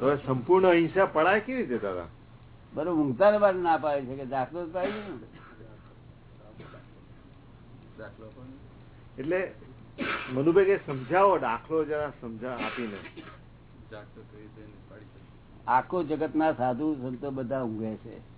હવે સંપૂર્ણ અહિંસા પડાય કેવી રીતે દાદા? બરોબર ઊંઘતા ને બાદ ના પાડે છે કે દાખલો જ પાડી ને. એટલે મનુભાઈ કે સમજાવો દાખલો જરા સમજા આપીને. આખો જગત ના સાધુ સંતો બધા ઊંઘે છે.